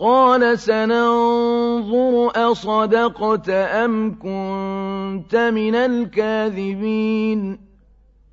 قَالَ سَنَنظُرُ أَصَدَقْتَ أَمْ كُنتَ مِنَ الْكَاذِبِينَ